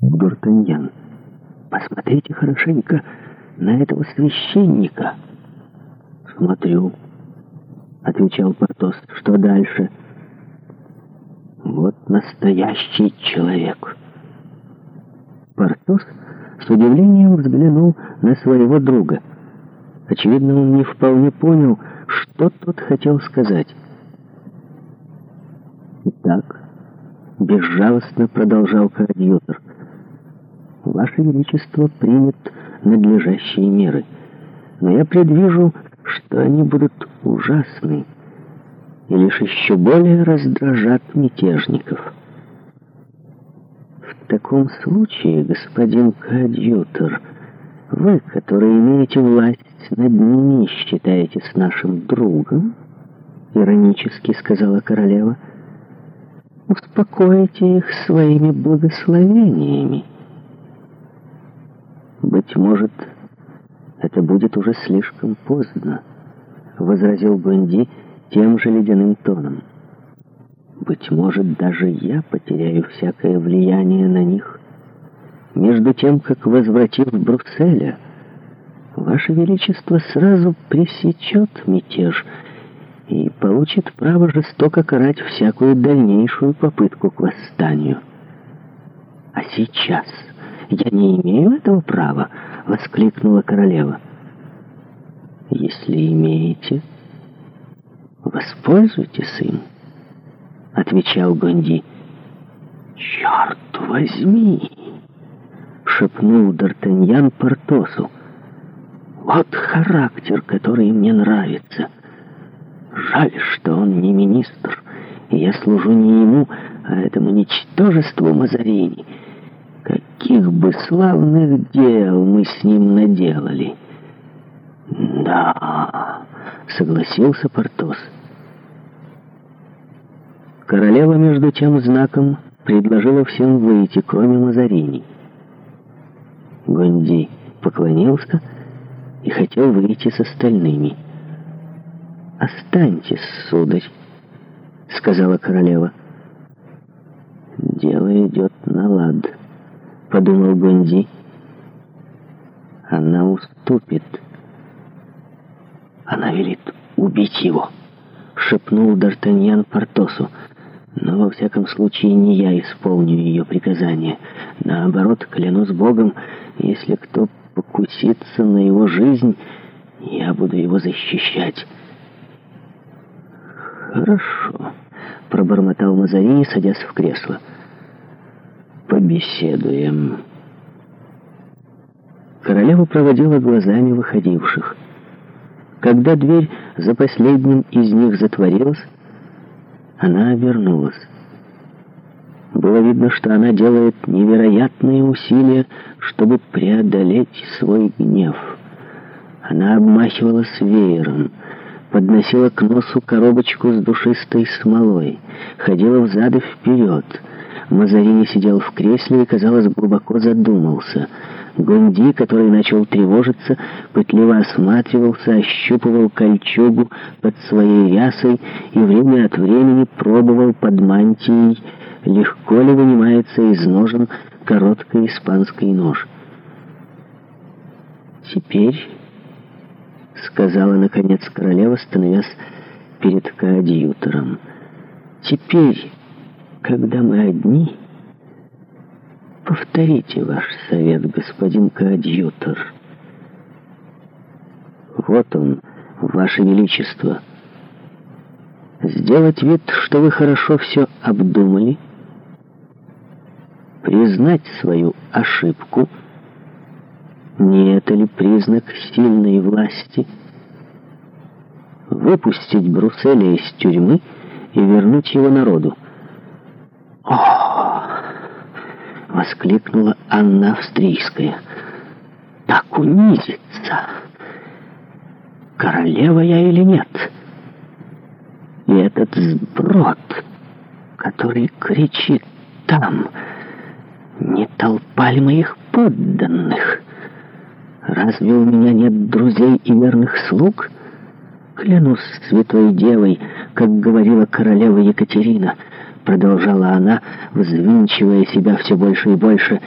Д'Артаньян. «Посмотрите хорошенько на этого священника». «Смотрю», — отвечал Портос. «Что дальше?» «Вот настоящий человек». Портос с удивлением взглянул на своего друга. Очевидно, он не вполне понял, что тот хотел сказать. «Итак», — безжалостно продолжал коадьютор, — Ваше Величество примет надлежащие меры. Но я предвижу, что они будут ужасны и лишь еще более раздражат мятежников. В таком случае, господин Кадьютор, вы, который имеете власть над ними, считаете с нашим другом, иронически сказала королева, Успокойте их своими благословениями. «Быть может, это будет уже слишком поздно», — возразил Бунди тем же ледяным тоном. «Быть может, даже я потеряю всякое влияние на них. Между тем, как возвратив Брюсселя, Ваше Величество сразу пресечет мятеж и получит право жестоко карать всякую дальнейшую попытку к восстанию. А сейчас...» «Я не имею этого права!» — воскликнула королева. «Если имеете, воспользуйтесь им!» — отвечал Гонди. «Черт возьми!» — шепнул Д'Артаньян Портосу. «Вот характер, который мне нравится! Жаль, что он не министр, и я служу не ему, а этому ничтожеству Мазарини!» Каких бы славных дел мы с ним наделали!» «Да!» — согласился Портос. Королева между тем знаком предложила всем выйти, кроме Мазарини. Гонди поклонился и хотел выйти с остальными. «Останьтесь, сударь», — сказала королева. «Дело идет на лад». — подумал Бенди. «Она уступит. Она велит убить его», — шепнул Д'Артаньян Портосу. «Но во всяком случае не я исполню ее приказание. Наоборот, клянусь Богом, если кто покусится на его жизнь, я буду его защищать». «Хорошо», — пробормотал Мазарини, садясь в кресло побеседуем». Королева проводила глазами выходивших. Когда дверь за последним из них затворилась, она обернулась. Было видно, что она делает невероятные усилия, чтобы преодолеть свой гнев. Она обмахивалась веером, подносила к носу коробочку с душистой смолой, ходила взад и вперед — Мазарини сидел в кресле и, казалось, глубоко задумался. Гонди, который начал тревожиться, пытливо осматривался, ощупывал кольчугу под своей рясой и время от времени пробовал под мантией, легко ли вынимается из ножен короткий испанский нож. «Теперь», — сказала, наконец, королева, становясь перед коадьютором, — «теперь...» когда мы одни, повторите ваш совет, господин коадьютор. Вот он, ваше величество. Сделать вид, что вы хорошо все обдумали, признать свою ошибку, не это ли признак сильной власти, выпустить Брусселя из тюрьмы и вернуть его народу. — воскликнула Анна Австрийская. «Так унизится! Королева я или нет? И этот сброд, который кричит там, не толпа ли моих подданных? Разве у меня нет друзей и верных слуг?» Клянусь святой девой, как говорила королева Екатерина — продолжала она, взвинчивая себя все больше и больше,